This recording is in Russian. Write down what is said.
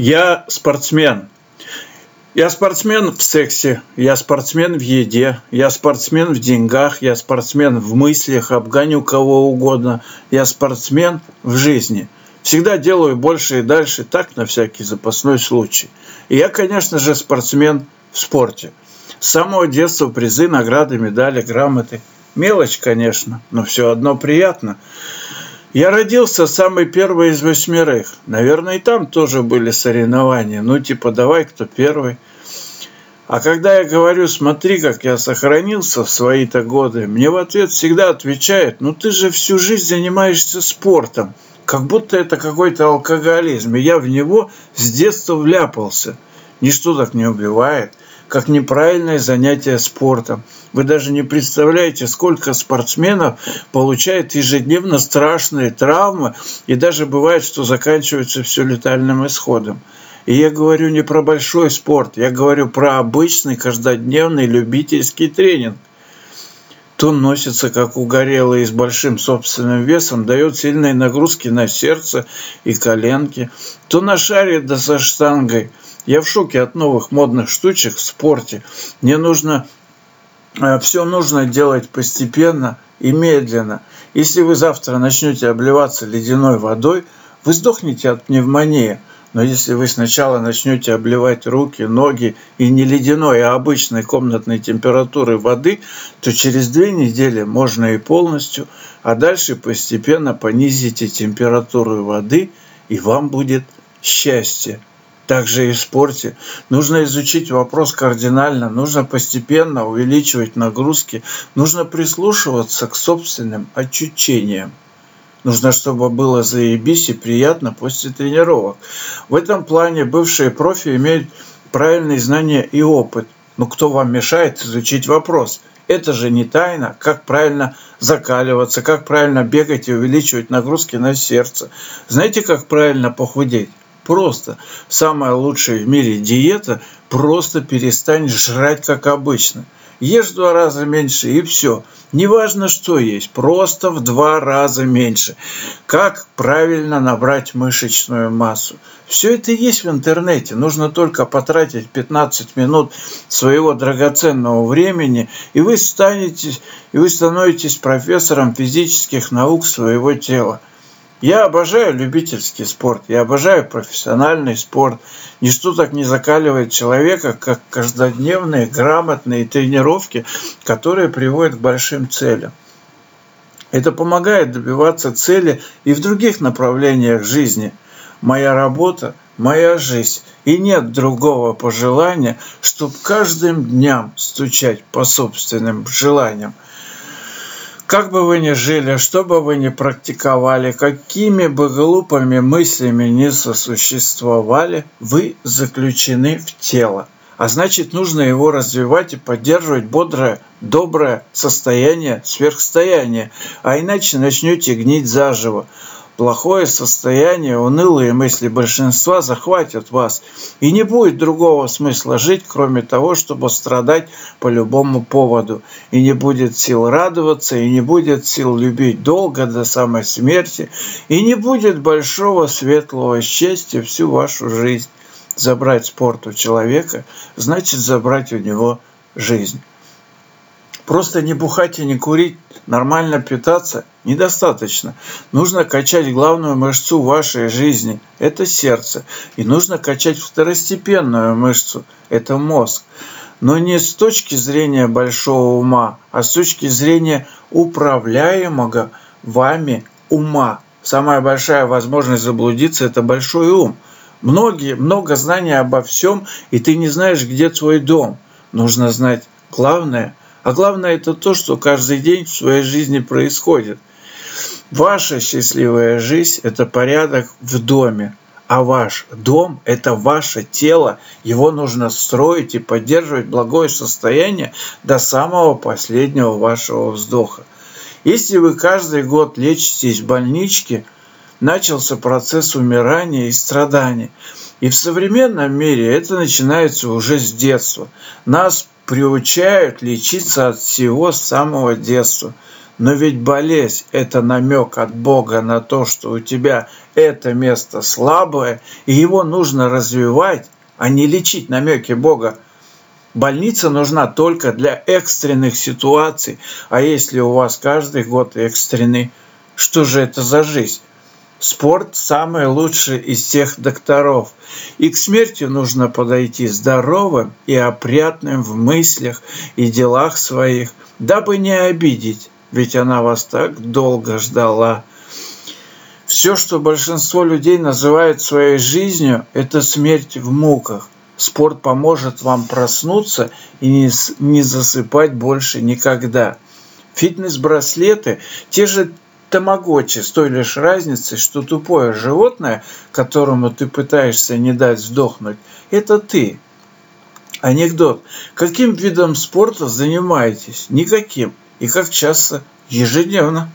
Я спортсмен. Я спортсмен в сексе, я спортсмен в еде, я спортсмен в деньгах, я спортсмен в мыслях, обгоню кого угодно, я спортсмен в жизни. Всегда делаю больше и дальше, так на всякий запасной случай. И я, конечно же, спортсмен в спорте. С самого детства призы, награды, медали, грамоты. Мелочь, конечно, но все одно приятно. Я родился самый первый из восьмерых. Наверное, и там тоже были соревнования. Ну, типа, давай, кто первый. А когда я говорю, смотри, как я сохранился в свои-то годы, мне в ответ всегда отвечают, ну ты же всю жизнь занимаешься спортом. Как будто это какой-то алкоголизм. И я в него с детства вляпался. Ничто так не убивает как неправильное занятие спортом. Вы даже не представляете, сколько спортсменов получает ежедневно страшные травмы, и даже бывает, что заканчивается все летальным исходом. И я говорю не про большой спорт, я говорю про обычный каждодневный любительский тренинг. То носится, как угорелый, с большим собственным весом, дает сильные нагрузки на сердце и коленки, то нашарит да со штангой – я в шоке от новых модных штучек в спорте. Мне нужно э, все нужно делать постепенно и медленно. Если вы завтра начнете обливаться ледяной водой, вы сдохнете от пневмонии. Но если вы сначала начнете обливать руки, ноги и не ледяной, а обычной комнатной температуры воды, то через две недели можно и полностью, а дальше постепенно понизите температуру воды, и вам будет счастье также и в спорте. Нужно изучить вопрос кардинально, нужно постепенно увеличивать нагрузки, нужно прислушиваться к собственным ощущениям. Нужно, чтобы было заебись и приятно после тренировок. В этом плане бывшие профи имеют правильные знания и опыт. Но кто вам мешает изучить вопрос? Это же не тайна, как правильно закаливаться, как правильно бегать и увеличивать нагрузки на сердце. Знаете, как правильно похудеть? просто. Самая лучшая в мире диета – просто перестань жрать как обычно. Ешь в два раза меньше и все. Неважно, что есть, просто в два раза меньше. Как правильно набрать мышечную массу. Все это есть в интернете. Нужно только потратить 15 минут своего драгоценного времени, и вы станете, и вы становитесь профессором физических наук своего тела. Я обожаю любительский спорт, я обожаю профессиональный спорт. Ничто так не закаливает человека, как каждодневные грамотные тренировки, которые приводят к большим целям. Это помогает добиваться цели и в других направлениях жизни. Моя работа – моя жизнь, и нет другого пожелания, чтобы каждым дням стучать по собственным желаниям – как бы вы ни жили, что бы вы ни практиковали, какими бы глупыми мыслями ни сосуществовали, вы заключены в тело. А значит, нужно его развивать и поддерживать бодрое, доброе состояние, сверхстояние, а иначе начнете гнить заживо. Плохое состояние, унылые мысли большинства захватят вас, и не будет другого смысла жить, кроме того, чтобы страдать по любому поводу. И не будет сил радоваться, и не будет сил любить долго до самой смерти, и не будет большого светлого счастья всю вашу жизнь. Забрать спорт у человека значит забрать у него жизнь. Просто не бухать и не курить, нормально питаться недостаточно. Нужно качать главную мышцу вашей жизни – это сердце. И нужно качать второстепенную мышцу – это мозг. Но не с точки зрения большого ума, а с точки зрения управляемого вами ума. Самая большая возможность заблудиться – это большой ум. Многие, много знаний обо всем, и ты не знаешь, где твой дом. Нужно знать главное – а главное это то, что каждый день в своей жизни происходит. Ваша счастливая жизнь – это порядок в доме, а ваш дом – это ваше тело. Его нужно строить и поддерживать благое состояние до самого последнего вашего вздоха. Если вы каждый год лечитесь в больничке, начался процесс умирания и страдания. И в современном мире это начинается уже с детства. Нас приучают лечиться от всего с самого детства. Но ведь болезнь – это намек от Бога на то, что у тебя это место слабое, и его нужно развивать, а не лечить намеки Бога. Больница нужна только для экстренных ситуаций, а если у вас каждый год экстренный, что же это за жизнь? Спорт самый лучший из всех докторов. И к смерти нужно подойти здоровым и опрятным в мыслях и делах своих, дабы не обидеть, ведь она вас так долго ждала. Все, что большинство людей называют своей жизнью, это смерть в муках. Спорт поможет вам проснуться и не засыпать больше никогда. Фитнес-браслеты, те же тамагочи с той лишь разницей, что тупое животное, которому ты пытаешься не дать сдохнуть, это ты. Анекдот. Каким видом спорта занимаетесь? Никаким. И как часто? Ежедневно.